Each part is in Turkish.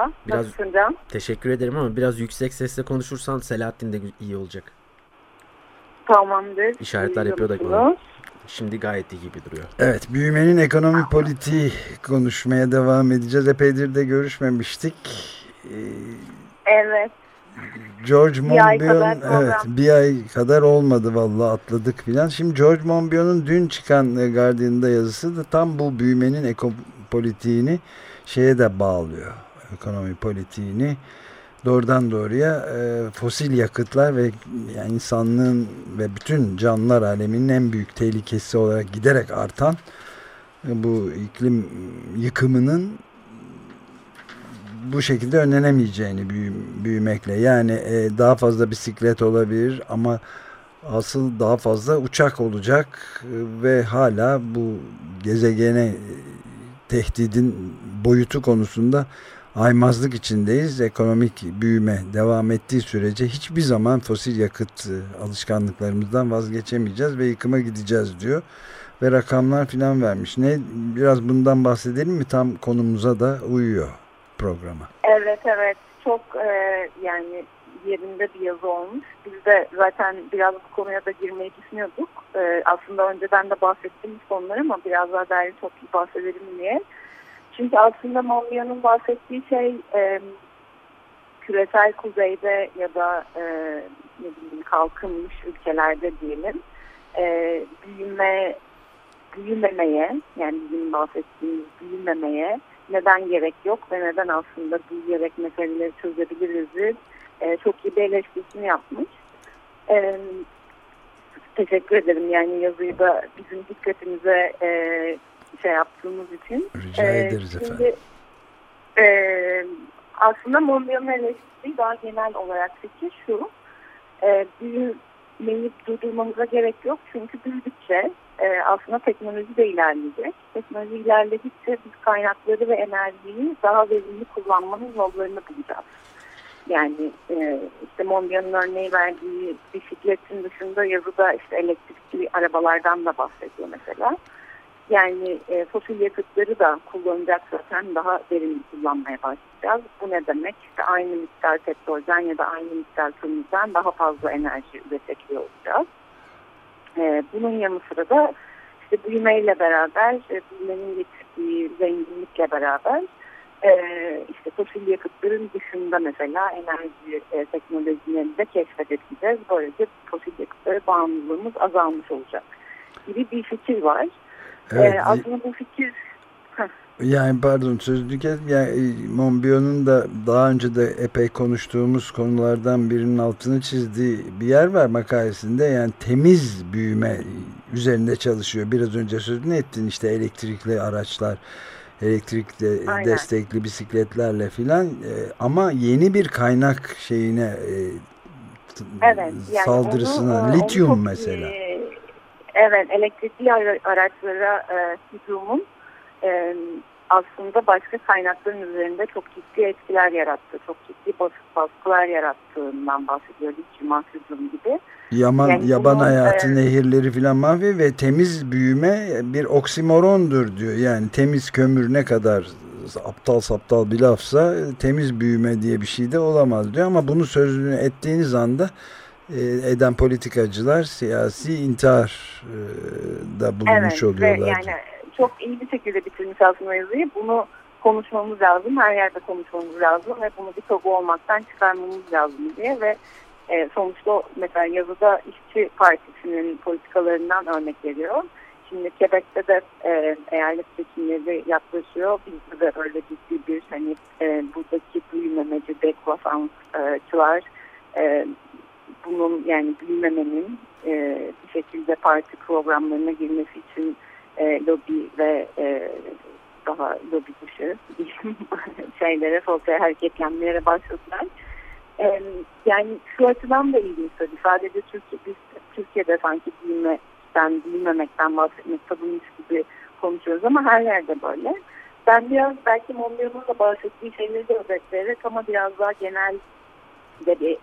Merhaba. Biraz- Nasılsın Can? Teşekkür ederim ama biraz yüksek sesle konuşursan Selahattin de iyi olacak. Tamamdır. İşaretler yapıyor da bana. Şimdi gayet iyi gibi duruyor. Evet büyümenin ekonomi politiği konuşmaya devam edeceğiz. Epeydir de görüşmemiştik. Ee, Evet. George Monbiot evet bir ay kadar olmadı vallahi atladık filan. Şimdi George Monbiot'un dün çıkan e, Guardian'da yazısı da tam bu büyümenin ekopolitiğini şeye de bağlıyor. Ekonomi politiğini doğrudan doğruya e, fosil yakıtlar ve yani insanlığın ve bütün canlılar aleminin en büyük tehlikesi olarak giderek artan e, bu iklim yıkımının bu şekilde önlenemeyeceğini büyü- büyümekle. Yani e, daha fazla bisiklet olabilir ama asıl daha fazla uçak olacak e, ve hala bu gezegene e, tehdidin boyutu konusunda aymazlık içindeyiz. Ekonomik büyüme devam ettiği sürece hiçbir zaman fosil yakıt e, alışkanlıklarımızdan vazgeçemeyeceğiz ve yıkıma gideceğiz diyor. Ve rakamlar filan vermiş. Ne biraz bundan bahsedelim mi? Tam konumuza da uyuyor programa. Evet evet. Çok e, yani yerinde bir yazı olmuş. Biz de zaten biraz bu konuya da girmeyi düşünüyorduk. E, aslında önceden de bahsettiğimiz konular ama biraz daha derli toplu bahsedelim diye. Çünkü aslında Monbiot'un bahsettiği şey e, küresel kuzeyde ya da e, ne bileyim kalkınmış ülkelerde diyelim e, büyüme büyümemeye yani bizim bahsettiğimiz büyümemeye neden gerek yok ve neden aslında büyüyerek meseleleri çözebiliriz e, çok iyi bir eleştirisini yapmış. E, teşekkür ederim yani yazıyı da bizim dikkatimize e, şey yaptığımız için. Rica Ee, ederiz şimdi, efendim. e, aslında Monbiot'un eleştirdiği daha genel olarak fikir şu. E, büyümeyi durdurmamıza gerek yok. Çünkü büyüdükçe e, aslında teknoloji de ilerleyecek. Teknoloji ilerledikçe biz kaynakları ve enerjiyi daha verimli kullanmanın yollarını bulacağız. Yani e, işte Monbiot'un örneği verdiği bisikletin dışında yazıda işte elektrikli arabalardan da bahsediyor mesela. Yani e, fosil yakıtları da kullanacak zaten daha verimli kullanmaya başlayacağız. Bu ne demek? İşte aynı miktar petrolden ya da aynı miktar kömürden daha fazla enerji üretebiliyor olacağız. E, bunun yanı sıra da işte büyümeyle beraber, e, büyümenin getirdiği zenginlikle beraber e, işte fosil yakıtların dışında mesela enerji e, teknolojilerini de keşfedebileceğiz. Böylece fosil yakıtlara bağımlılığımız azalmış olacak gibi bir fikir var. Evet, Ee, aslında bu fikir Yani pardon sözünü kes. Yani Monbiot'un da daha önce de epey konuştuğumuz konulardan birinin altını çizdiği bir yer var makalesinde. Yani temiz büyüme üzerinde çalışıyor. Biraz önce sözünü ettin işte elektrikli araçlar, elektrikli Aynen. destekli bisikletlerle filan. Ee, ama yeni bir kaynak şeyine e, evet yani saldırısına onu, e, onu lityum çok mesela. iyi- evet elektrikli ara- araçlara e, lityumun e, aslında başka kaynakların üzerinde çok ciddi etkiler yarattı. Çok ciddi bas, baskılar yarattığından bahsediyor lityum asyum gibi. Yaman, Yani yaban bunu, hayatı, e, nehirleri filan mahvediyor ve temiz büyüme bir oksimorondur diyor. Yani temiz kömür ne kadar aptal saptal bir lafsa temiz büyüme diye bir şey de olamaz diyor. Ama bunu sözünü ettiğiniz anda eden politikacılar siyasi intihar e, da bulunmuş evet ve oluyorlar. yani çok iyi bir şekilde bitirmiş aslında yazıyı. Bunu konuşmamız lazım. Her yerde konuşmamız lazım ve bunu bir tabu olmaktan çıkarmamız lazım diye ve e, sonuçta mesela yazıda işçi partisinin politikalarından örnek veriyor. Şimdi Quebec'te de e, eyalet seçimleri yaklaşıyor. Bizde de öyle ciddi bir hani e, buradaki büyümemeci dekrosansçılar e, bunun yani büyümemenin e, bir şekilde parti programlarına girmesi için e, lobi ve e, daha lobi dışı şeylere, sosyal hareketlenmelere başladılar. E, yani şu açıdan da ilginç tabii. Sadece Türkiye, biz Türkiye'de sanki bilmekten, bilmemekten bahsetmek tabuymuş gibi konuşuyoruz ama her yerde böyle. Ben biraz belki Monbiot'un da bahsettiği şeyleri de özetleyerek ama biraz daha genel de bir,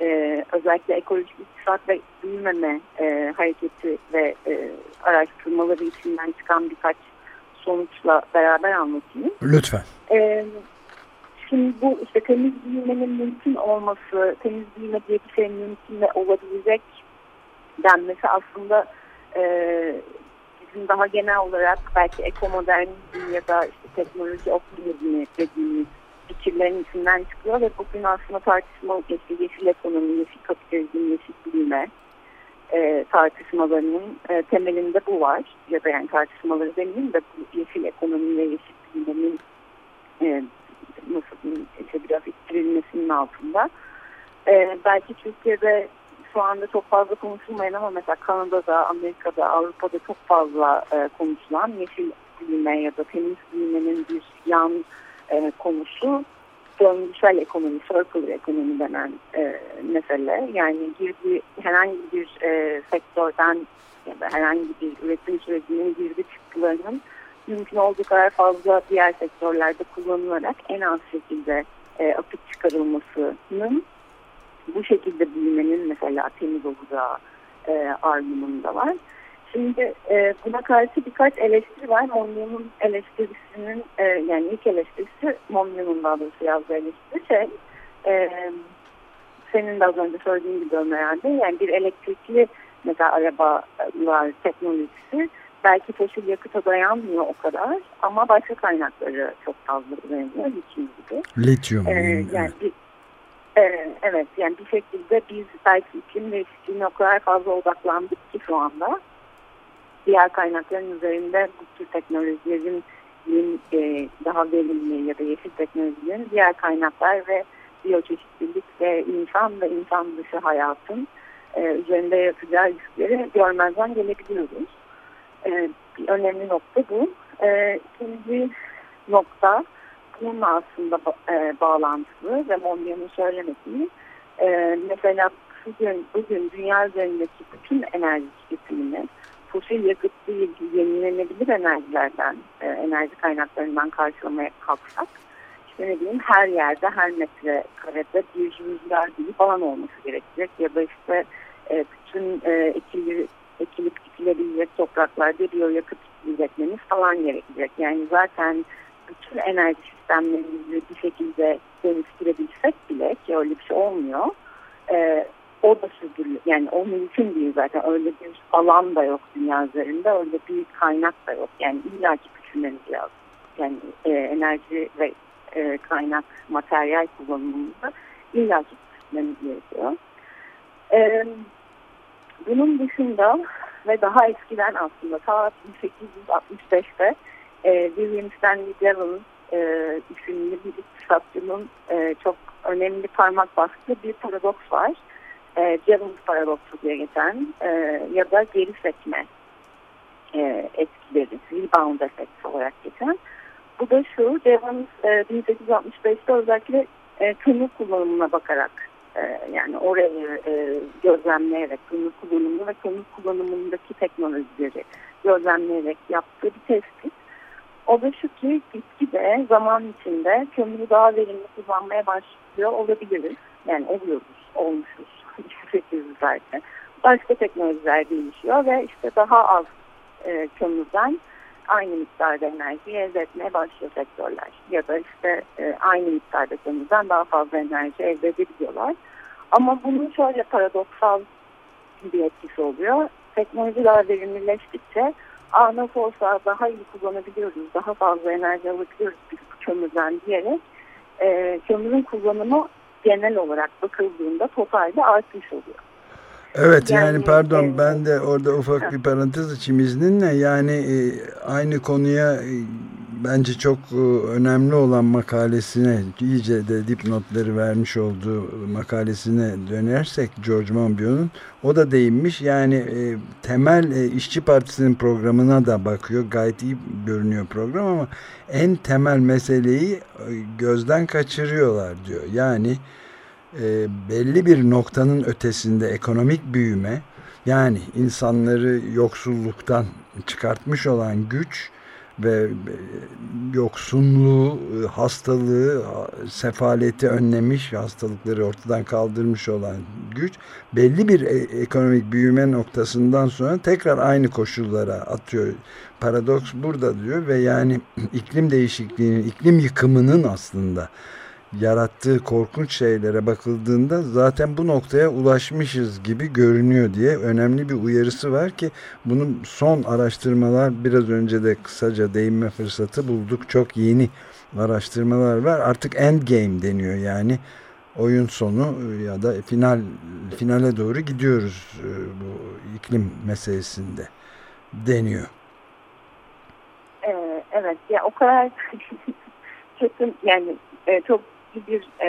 e, özellikle ekolojik iktisat ve büyümeme e, hareketi ve e, araştırmaları içinden çıkan birkaç sonuçla beraber anlatayım. Lütfen. E, şimdi bu işte temiz büyümenin mümkün olması, temiz büyüme diye bir şey mümkün ve olabilecek denmesi aslında e, bizim daha genel olarak belki ekomodernizm ya da işte teknoloji optimizmi dediğimiz fikirlerin içinden çıkıyor ve bugün aslında tartışma işte yeşil ekonomi, yeşil kapitalizm, yeşil büyüme e, tartışmalarının e, temelinde bu var. Ya da yani tartışmaları demeyeyim de bu yeşil ekonomi ve yeşil büyümenin e, nasıl işte biraz ittirilmesinin altında. E, belki Türkiye'de şu anda çok fazla konuşulmayan ama mesela Kanada'da, Amerika'da, Avrupa'da çok fazla e, konuşulan yeşil büyüme ya da temiz büyümenin bir yan e, konusu döngüsel ekonomi, circular ekonomi denen e, mesele. Yani girdi herhangi bir e, sektörden ya da herhangi bir üretim sürecinin girdi çıktılarının mümkün olduğu kadar fazla diğer sektörlerde kullanılarak en az şekilde e, atık çıkarılmasının bu şekilde büyümenin mesela temiz olacağı e, argümanı var. Şimdi e, buna karşı birkaç eleştiri var. Monbiot'un eleştirisinin e, yani ilk eleştirisi Monbiot'un daha doğrusu yazdığı eleştiri şey e, senin de az önce söylediğin gibi Ömer herhalde yani bir elektrikli mesela arabalar teknolojisi belki fosil yakıta dayanmıyor o kadar ama başka kaynakları çok fazla dayanıyor lityum gibi. Lityum. Ee, yani bir, e, evet yani bir şekilde biz belki iklim değişikliğine o kadar fazla odaklandık ki şu anda diğer kaynakların üzerinde bu tür teknolojilerin e, daha verimli ya da yeşil teknolojilerin diğer kaynaklar ve biyoçeşitlilik ve insan ve insan dışı hayatın e, üzerinde yaratacağı riskleri görmezden gelebiliyoruz. E, bir önemli nokta bu. E, nokta bununla aslında e, bağlantılı ve Monbiot'un söylemediği e, mesela bugün, bugün dünya üzerindeki bütün enerji tüketimini fosil yakıt değil yenilenebilir enerjilerden, e, enerji kaynaklarından karşılamaya kalksak işte ne diyeyim her yerde her metre karede bir rüzgar gibi falan olması gerekecek ya da işte e, bütün e, ekili, ekilip dikilebilecek topraklarda biyoyakıt üretmemiz falan gerekecek. Yani zaten bütün enerji sistemlerimizi bir şekilde dönüştürebilsek bile ki öyle bir şey olmuyor. E, o da sürdürülür. Yani o mümkün değil zaten. Öyle bir alan da yok dünya üzerinde. Öyle bir kaynak da yok. Yani illaki düşünmemiz lazım. Yani e, enerji ve e, kaynak, materyal kullanımında illaki düşünmemiz gerekiyor. E, bunun dışında ve daha eskiden aslında ta 1865'te e, William Stanley Devon e, isimli bir iktisatçının e, çok önemli parmak bastığı bir paradoks var e, Jevons paradoksu diye geçen e, ya da geri sekme e, etkileri, rebound efekt olarak geçen. Bu da şu, Jevons e, 1865'te özellikle e, kömür kullanımına bakarak e, yani orayı e, gözlemleyerek kömür kullanımı ve kömür kullanımındaki teknolojileri gözlemleyerek yaptığı bir tespit. O da şu ki gitgide zaman içinde kömürü daha verimli kullanmaya başlıyor olabiliriz. Yani oluyoruz, olmuşuz 1800'lerde. Başka teknolojiler gelişiyor ve işte daha az e, kömürden aynı miktarda enerji elde etmeye başlıyor sektörler. Ya da işte e, aynı miktarda kömürden daha fazla enerji elde edebiliyorlar. Ama bunun şöyle paradoksal bir etkisi oluyor. Teknoloji daha verimlileştikçe Aa, nasıl olsa daha iyi kullanabiliyoruz, daha fazla enerji alabiliyoruz biz bu kömürden diyerek e, kömürün kullanımı genel olarak bakıldığında totalde artmış oluyor. Evet yani, yani pardon e, ben de orada ufak bir parantez açayım izninle. Yani e, aynı konuya e, bence çok e, önemli olan makalesine iyice de dipnotları vermiş olduğu makalesine dönersek George Monbiot'un o da değinmiş. Yani e, temel e, işçi partisinin programına da bakıyor. Gayet iyi görünüyor program ama en temel meseleyi e, gözden kaçırıyorlar diyor. Yani e, belli bir noktanın ötesinde ekonomik büyüme yani insanları yoksulluktan çıkartmış olan güç ve yoksunluğu, hastalığı, sefaleti önlemiş, hastalıkları ortadan kaldırmış olan güç belli bir e, ekonomik büyüme noktasından sonra tekrar aynı koşullara atıyor. Paradoks burada diyor ve yani iklim değişikliğinin, iklim yıkımının aslında yarattığı korkunç şeylere bakıldığında zaten bu noktaya ulaşmışız gibi görünüyor diye önemli bir uyarısı var ki bunun son araştırmalar biraz önce de kısaca değinme fırsatı bulduk. Çok yeni araştırmalar var. Artık end game deniyor yani oyun sonu ya da final finale doğru gidiyoruz e, bu iklim meselesinde deniyor. Ee, evet ya o kadar kötü yani e, çok bir e,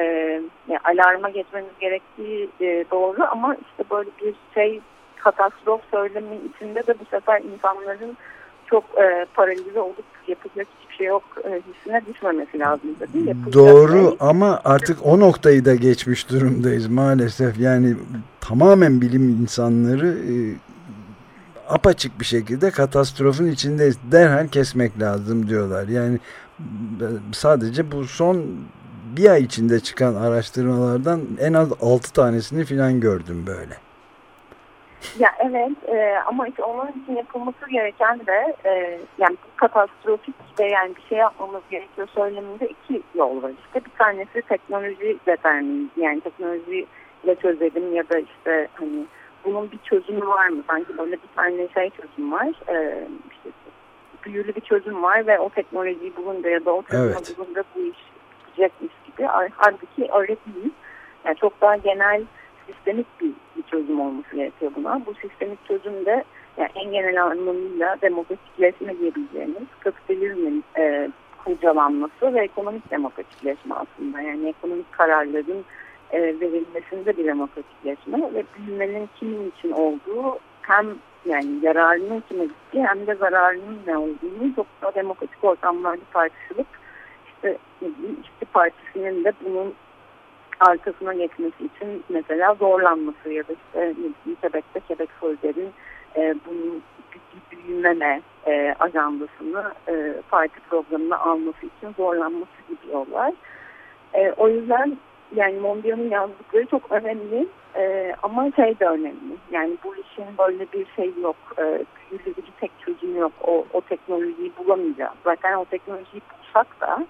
yani alarma geçmemiz gerektiği e, doğru ama işte böyle bir şey katastrof söylemi içinde de bu sefer insanların çok e, paralize olup yapacak hiçbir şey yok e, hissine düşmemesi lazım tabii. Yapacak Doğru şey. ama artık o noktayı da geçmiş durumdayız maalesef. Yani tamamen bilim insanları e, apaçık bir şekilde katastrofun içindeyiz. Derhal kesmek lazım diyorlar. Yani sadece bu son bir ay içinde çıkan araştırmalardan en az altı tanesini filan gördüm böyle. Ya evet e, ama işte onun için yapılması gereken de e, yani katastrofik ve yani bir şey yapmamız gerekiyor söyleminde iki yol var işte. Bir tanesi teknoloji determinizmi yani teknolojiyle çözelim ya da işte hani bunun bir çözümü var mı? Sanki böyle bir tane şey çözüm var. E, işte büyülü bir çözüm var ve o teknolojiyi bulunca ya da o çözümü evet. bulunca bu iş bitecekmiş gibi. Halbuki öyle değil. Yani çok daha genel sistemik bir, bir çözüm olması gerekiyor buna. Bu sistemik çözüm de yani en genel anlamıyla demokratikleşme diyebileceğimiz kapitalizmin e, kurcalanması ve ekonomik demokratikleşme aslında. Yani ekonomik kararların e, verilmesinde bir demokratikleşme ve büyümenin kimin için olduğu hem yani yararının kime gittiği hem de zararının ne olduğunu çok daha demokratik ortamlarda tartışılıp işte İşçi Partisi'nin de bunun arkasına geçmesi için mesela zorlanması ya da işte Quebec'te Quebec Solidar'in e, bunun büyümeme e, ajandasını e, parti programına alması için zorlanması gibi yollar. E, o yüzden yani Mondial'ın yazdıkları çok önemli e, ama şey de önemli. Yani bu işin böyle bir şey yok. E, büyülü bir tek çözüm yok. O, o teknolojiyi bulamayacağız. Zaten o teknolojiyi bulsak da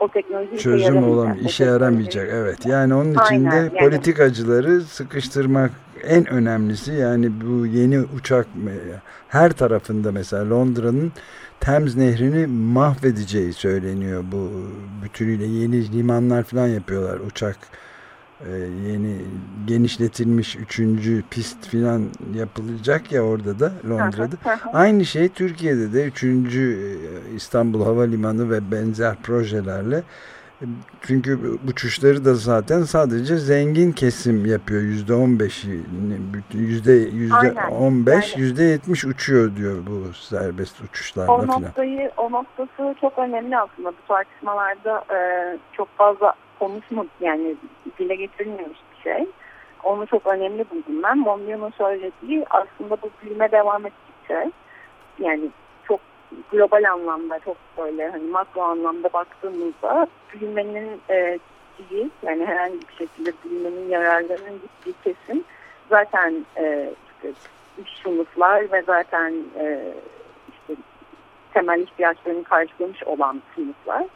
o teknoloji çözüm olan işe yaramayacak evet. Yani onun için de yani. politikacıları sıkıştırmak en önemlisi. Yani bu yeni uçak her tarafında mesela Londra'nın Thames Nehri'ni mahvedeceği söyleniyor bu bütünüyle yeni limanlar falan yapıyorlar uçak ee, yeni genişletilmiş üçüncü pist filan yapılacak ya orada da Londra'da. Aynı şey Türkiye'de de üçüncü e, İstanbul Havalimanı ve benzer projelerle çünkü uçuşları da zaten sadece zengin kesim yapıyor. Yüzde on beşi, yüzde yüzde on beş, yüzde yetmiş uçuyor diyor bu serbest uçuşlarla o noktayı, O noktası çok önemli aslında. Bu tartışmalarda e, çok fazla konuşmadık yani dile getirilmemiş bir şey. Onu çok önemli buldum ben. Monbiot'un söylediği aslında bu büyüme devam ettikçe yani çok global anlamda çok böyle hani makro anlamda baktığımızda büyümenin e, gittiği yani herhangi bir şekilde büyümenin yararlarının gittiği kesin zaten e, işte üç sınıflar ve zaten e, işte temel ihtiyaçlarını karşılamış olan sınıflar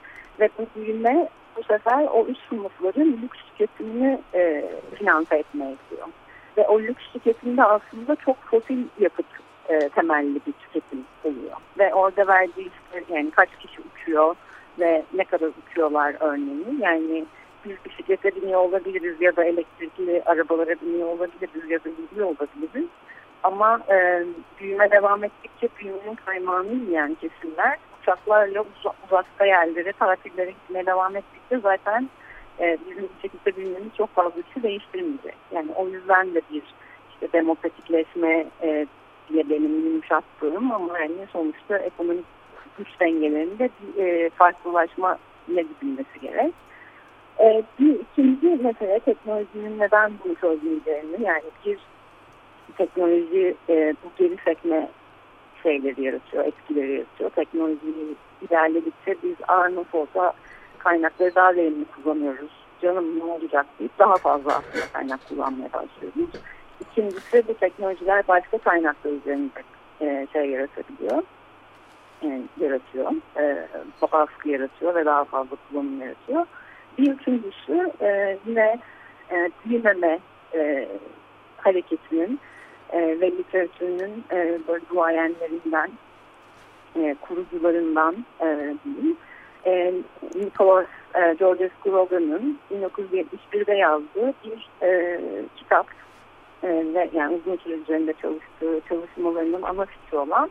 ve bu büyüme bu sefer o üst sınıfların lüks tüketimini e, finanse etmeye gidiyor. Ve o lüks tüketimde aslında çok fosil yakıt e, temelli bir tüketim oluyor. Ve orada verdiği işte yani kaç kişi uçuyor ve ne kadar uçuyorlar örneğin. Yani biz bisiklete biniyor olabiliriz ya da elektrikli arabalara biniyor olabiliriz ya da yürüyor olabiliriz. Ama e, büyüme devam ettikçe büyümenin kaymağını yiyen kesimler uçaklarla uz- uzakta yerlere tatillere gitmeye devam ettikçe zaten e, bizim şekilde büyümemiz çok fazla bir değiştirmeyecek. Yani o yüzden de bir işte demokratikleşme e, diye benim yumuşattığım ama yani sonuçta ekonomik güç dengelerinde bir e, farklılaşma ne gidilmesi gerek. E, bir ikinci mesele teknolojinin neden bunu söyleyeceğini yani bir teknoloji e, bu geri sekme şeyleri yaratıyor, etkileri yaratıyor. Teknoloji ilerledikçe biz ağır nasıl olsa kaynakları daha verimli kullanıyoruz. Canım ne olacak deyip daha fazla aslında kaynak kullanmaya başlıyoruz. İkincisi bu teknolojiler başka kaynaklar üzerinde e, şey yaratabiliyor. Yani yaratıyor. E, baskı yaratıyor ve daha fazla kullanım yaratıyor. Bir üçüncüsü e, yine e, büyümeme e, hareketinin e, ve literatürünün e, böyle duayenlerinden, e, kurucularından e, diyeyim. E, Nicholas e, George Scrogan'ın 1971'de yazdığı bir e, kitap e, ve yani uzun süre üzerinde çalıştığı çalışmalarının ana fikri olan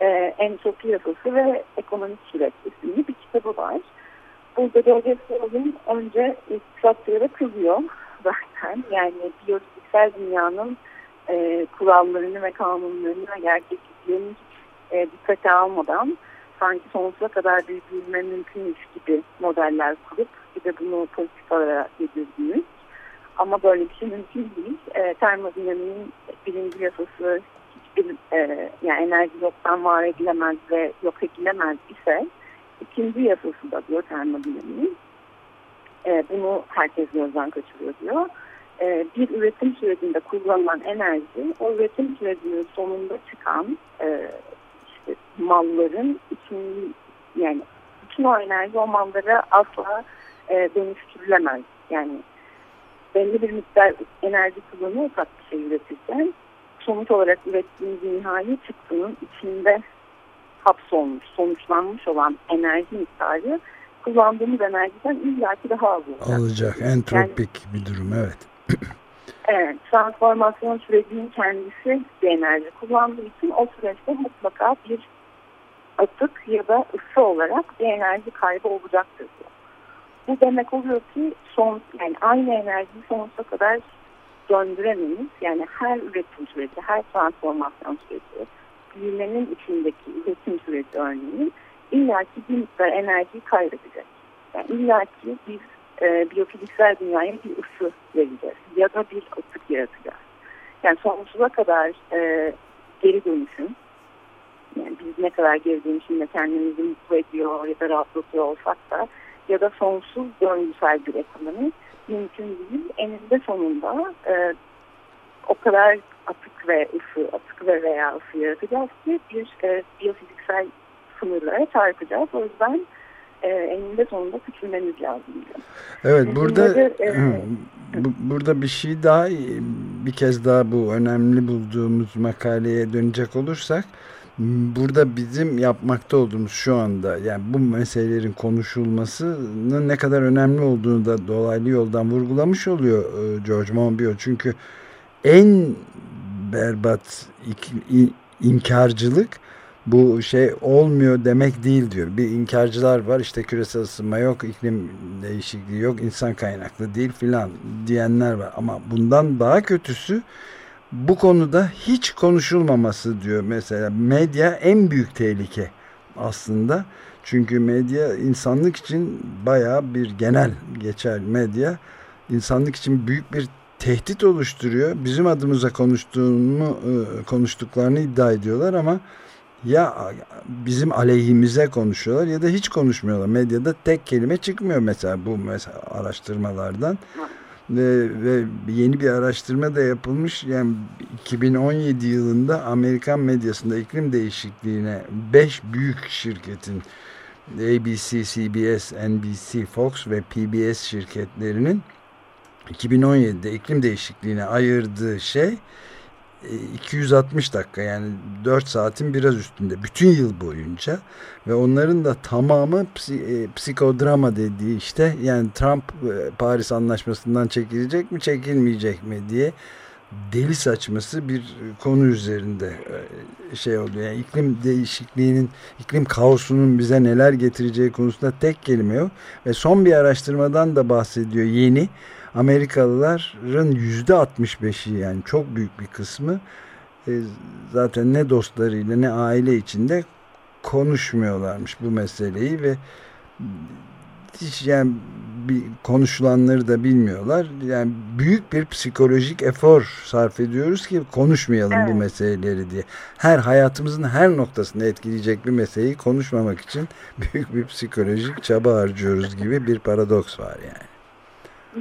e, Entropi Yasası ve Ekonomik Süreç isimli bir kitabı var. Burada George Scrogan önce iktisatçılara kızıyor zaten. Yani biyofiziksel dünyanın e, kurallarını ve kanunlarını ve gerçekliklerini e, dikkate almadan sanki sonsuza kadar büyüme mümkünmüş gibi modeller kurup bir de bunu politikalara yedirdiğimiz ama böyle bir şey mümkün değil. E, termodinamiğin birinci yasası hiçbir e, yani enerji yoktan var edilemez ve yok edilemez ise ikinci yasası da diyor termodinamiğin. E, bunu herkes gözden kaçırıyor diyor. E, bir üretim sürecinde kullanılan enerji o üretim sürecinin sonunda çıkan e, işte malların için yani bütün o enerji o mallara asla e, dönüştürülemez. Yani belli bir miktar enerji kullanıyorsak bir şey üretirken sonuç olarak ürettiğimiz nihai çıktının içinde hapsolmuş, sonuçlanmış olan enerji miktarı kullandığımız enerjiden illaki daha az olacak. Olacak. Entropik yani, bir durum evet. Evet, transformasyon sürecinin kendisi bir enerji kullandığı için o süreçte mutlaka bir atık ya da ısı olarak bir enerji kaybı olacaktır. Bu demek oluyor ki son yani aynı enerjiyi sonsuza kadar döndüremeyiz. Yani her üretim süreci, her transformasyon süreci, büyümenin içindeki üretim süreci örneğin illaki bir miktar enerjiyi kaybedecek. Yani illaki biz e, biyofiziksel dünyaya bir ısı vereceğiz ya da bir atık yaratacağız. Yani sonsuza kadar e, geri dönüşüm, yani biz ne kadar geri dönüşümle kendimizi mutlu ediyor ya da rahatlatıyor olsak da ya da sonsuz döngüsel bir ekonomi mümkün değil. Eninde sonunda e, o kadar atık ve ısı, atık ve veya ısı yaratacağız ki bir e, biyofiziksel sınırlara çarpacağız. O yüzden e, eninde sonunda küçülmemiz lazım. Evet burada e, bu, burada bir şey daha bir kez daha bu önemli bulduğumuz makaleye dönecek olursak burada bizim yapmakta olduğumuz şu anda yani bu meselelerin konuşulmasının ne kadar önemli olduğunu da dolaylı yoldan vurgulamış oluyor George Monbiot. Çünkü en berbat inkarcılık bu şey olmuyor demek değil diyor. Bir inkarcılar var işte küresel ısınma yok, iklim değişikliği yok, insan kaynaklı değil filan diyenler var. Ama bundan daha kötüsü bu konuda hiç konuşulmaması diyor mesela. Medya en büyük tehlike aslında. Çünkü medya insanlık için baya bir genel geçer medya. insanlık için büyük bir tehdit oluşturuyor. Bizim adımıza konuştuğunu konuştuklarını iddia ediyorlar ama ya bizim aleyhimize konuşuyorlar ya da hiç konuşmuyorlar. Medyada tek kelime çıkmıyor mesela bu mesela araştırmalardan. Ve, ve yeni bir araştırma da yapılmış. Yani 2017 yılında Amerikan medyasında iklim değişikliğine 5 büyük şirketin ABC, CBS, NBC, Fox ve PBS şirketlerinin 2017'de iklim değişikliğine ayırdığı şey 260 dakika yani 4 saatin biraz üstünde bütün yıl boyunca ve onların da tamamı psikodrama dediği işte yani Trump Paris Anlaşması'ndan çekilecek mi çekilmeyecek mi diye deli saçması bir konu üzerinde e, şey oluyor. Yani iklim değişikliğinin, iklim kaosunun bize neler getireceği konusunda tek kelime yok. Ve son bir araştırmadan da bahsediyor yeni. Amerikalıların yüzde 65'i yani çok büyük bir kısmı e, zaten ne dostlarıyla ne aile içinde konuşmuyorlarmış bu meseleyi ve hiç yani bir konuşulanları da bilmiyorlar. Yani büyük bir psikolojik efor sarf ediyoruz ki konuşmayalım evet. bu meseleleri diye. Her hayatımızın her noktasını etkileyecek bir meseleyi konuşmamak için büyük bir psikolojik çaba harcıyoruz gibi bir paradoks var yani.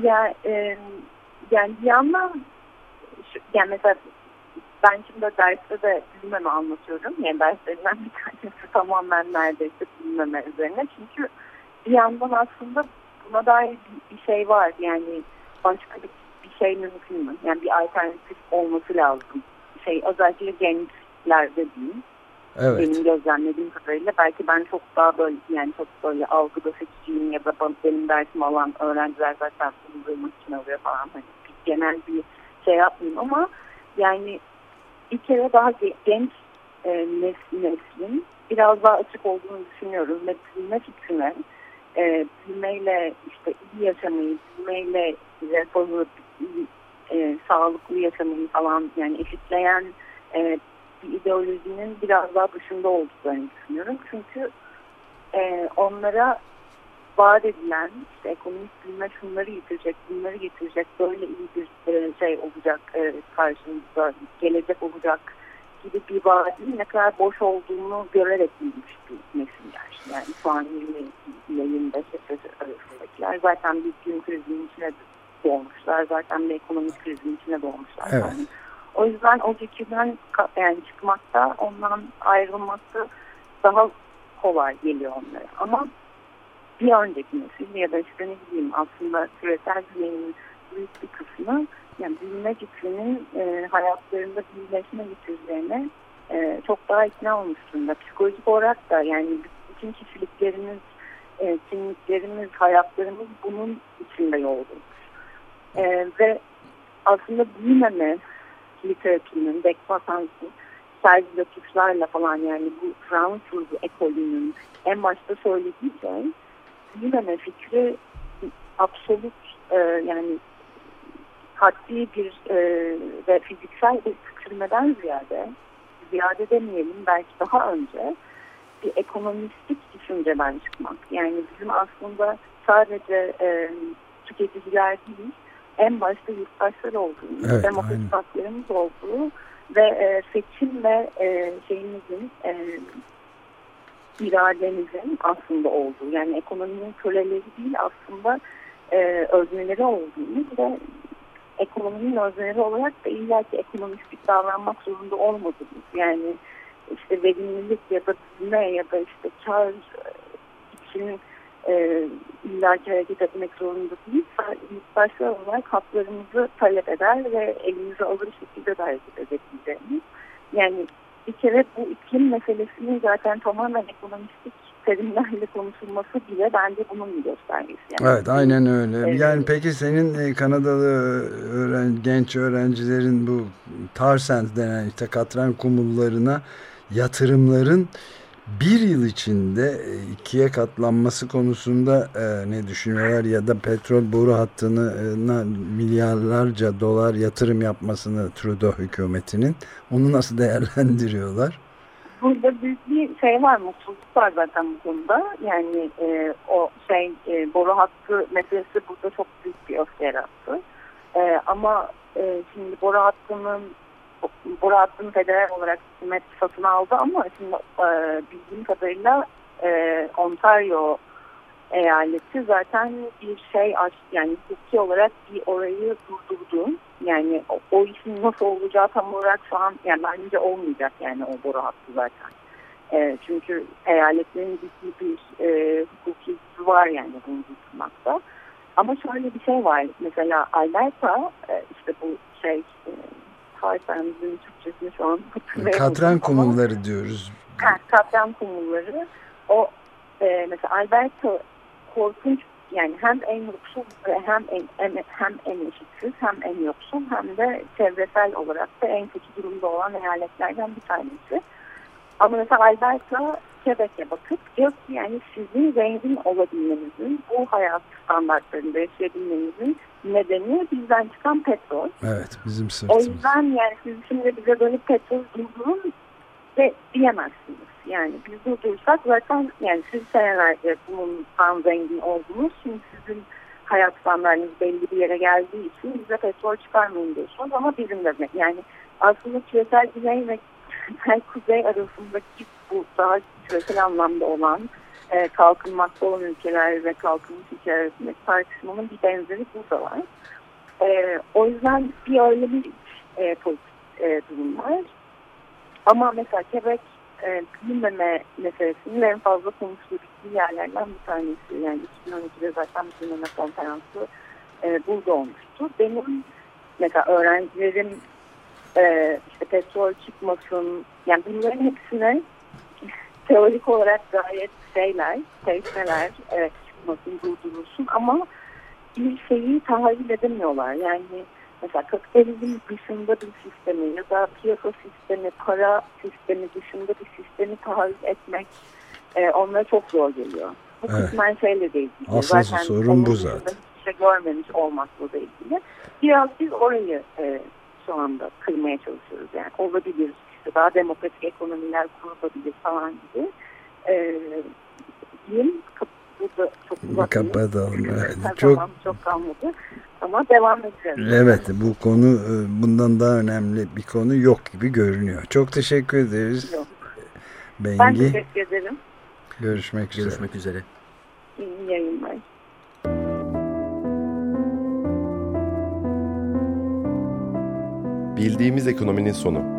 Ya e, yani bir yandan şu, yani mesela ben şimdi derste de bilmeme anlatıyorum. Yani derslerinden bir tanesi tamamen neredeyse bilmeme üzerine. Çünkü bir yandan aslında buna dair bir, bir şey var. Yani başka bir, bir şey mümkün mü? Yani bir alternatif olması lazım. Şey özellikle gençlerde diyeyim. Evet. Benim gözlemlediğim kadarıyla belki ben çok daha böyle yani çok böyle algıda seçiciyim ya da benim dersim alan öğrenciler zaten bunu duymak için alıyor falan. Hani genel bir şey yapmayayım ama yani bir kere daha genç e, neslin biraz daha açık olduğunu düşünüyorum ve büyüme fikrine e, büyümeyle işte iyi yaşamayı, büyümeyle refahı, e, sağlıklı yaşamayı falan yani eşitleyen e, bir ideolojinin biraz daha dışında olduklarını düşünüyorum. Çünkü e, onlara vaat edilen işte ekonomik büyüme şunları getirecek, bunları getirecek, böyle iyi bir e, şey olacak e, karşımızda, gelecek olacak gibi bir vaadin ne kadar boş olduğunu görerek büyümüş bir nesiller. Yani şu an 20 ile 25 yaş arasındakiler zaten bir gün krizinin içine doğmuşlar. Zaten bir ekonomik krizin içine doğmuşlar. Evet. Yani o yüzden o fikirden yani çıkmakta, ondan ayrılmakta daha kolay geliyor onlara. Ama bir önceki nesil ya da işte ne bileyim aslında küresel düzenin büyük bir kısmı yani büyüme fikrinin e, hayatlarında büyüleşme getireceğine e, çok daha ikna olmuş durumda. Psikolojik olarak da yani bütün kişiliklerimiz, e, kimliklerimiz, hayatlarımız bunun içinde yoğrulmuş. E, ve aslında büyümeme literatürünün, Dekvatans'ın, Sergi Latuşlarla falan yani bu Fransız ekolünün en başta söylediği şey büyümeme fikri absolut e, yani haddi bir e, ve fiziksel bir küçülmeden ziyade ziyade demeyelim belki daha önce bir ekonomistik düşünceden çıkmak. Yani bizim aslında sadece e, tüketiciler değil en başta yurttaşlar olduğunu, evet, demokratik haklarımız olduğu ve e, seçim ve e, şeyimizin e, irademizin aslında olduğu yani ekonominin köleleri değil aslında e, özneleri olduğunu ve ekonominin özneleri olarak da illa ki ekonomistik davranmak zorunda olmadığımız yani işte verimlilik ya da büyüme ya da işte kar için e, illa ki hareket etmek zorunda değil. Yurttaşlar olarak haklarımızı talep eder ve elimize alır şekilde de hareket edebileceğimiz. Yani bir kere bu iklim meselesinin zaten tamamen ekonomistik terimlerle konuşulması bile bence bunun bir göstergesi. Yani. Evet aynen öyle. Evet. Yani peki senin Kanadalı öğren genç öğrencilerin bu tar denen işte katran kumullarına yatırımların bir yıl içinde ikiye katlanması konusunda e, ne düşünüyorlar ya da petrol boru hattına e, milyarlarca dolar yatırım yapmasını Trudeau hükümetinin onu nasıl değerlendiriyorlar? Burada büyük bir şey var, mutsuzluk var zaten bu konuda. Yani e, o şey e, boru hattı meselesi burada çok büyük bir öfke yarattı. E, ama e, şimdi boru hattının hattını federal olarak hükümet satın aldı ama şimdi e, bildiğim kadarıyla e, Ontario eyaleti zaten bir şey aç yani hukuki olarak bir orayı durdurdu. Yani o, o işin nasıl olacağı tam olarak şu an yani bence olmayacak yani o boru hattı zaten. E, çünkü eyaletlerin ciddi bir e, hukuki var yani bunu durdurmakta. Ama şöyle bir şey var. Mesela Alberta e, işte bu şey e, Tarifemizin Türkçesini şu an. Katran kumulları ama, diyoruz. Ha, katran kumulları. O e, mesela Alberta korkunç yani hem en yoksul ve hem en, en, hem en eşitsiz hem en yoksul hem de çevresel olarak da en kötü durumda olan eyaletlerden bir tanesi. Ama mesela Alberta Quebec'e bakıp diyor ki yani sizin zengin olabilmenizin, bu hayat standartlarında yaşayabilmenizin nedeni bizden çıkan petrol. Evet bizim O sırtımız. yüzden yani siz şimdi bize dönüp petrol durdurun de diyemezsiniz. Yani biz durdursak zaten yani siz senelerce bundan zengin oldunuz. Şimdi sizin hayat standartınız belli bir yere geldiği için bize petrol çıkarmayın diyorsunuz ama bizim de yani aslında küresel güney ve küresel kuzey arasındaki bu daha küresel anlamda olan e, kalkınmakta olan ülkeler ve kalkınmış ülkeler arasındaki tartışmanın bir benzeri burada var. E, o yüzden bir öyle bir e, politik e, durum var. Ama mesela Quebec e, büyümeme meselesinin en fazla konuşulabildiği yerlerden bir tanesi. Yani 2012'de zaten büyümeme konferansı e, burada olmuştu. Benim mesela öğrencilerim e, işte petrol çıkmasın yani bunların hepsine teorik olarak gayet şeyler, teyzeler evet çıkmasın, durdurulsun ama bir şeyi tahayyül edemiyorlar. Yani mesela kapitalizm dışında bir sistemi ya da piyasa sistemi, para sistemi dışında bir sistemi tahayyül etmek e, onlara çok zor geliyor. Bu Evet. kısmen şeyle de ilgili. Asıl Zaten sorun bu zaten. Hiçbir şey görmemiş olmakla da ilgili. Biraz biz orayı e, şu anda kırmaya çalışıyoruz. Yani olabilir, işte daha demokratik ekonomiler kurulabilir falan gibi. E, diyeyim, burada çok uzatmayayım. Kapatalım. Evet. Çok... Tamam, çok kalmadı. Ama devam edeceğiz. Evet bu konu e, bundan daha önemli bir konu yok gibi görünüyor. Çok teşekkür ederiz Yok. Ben Bengi. teşekkür ederim. Görüşmek üzere. Görüşmek üzere. İyi yayınlar. Bildiğimiz ekonominin sonu.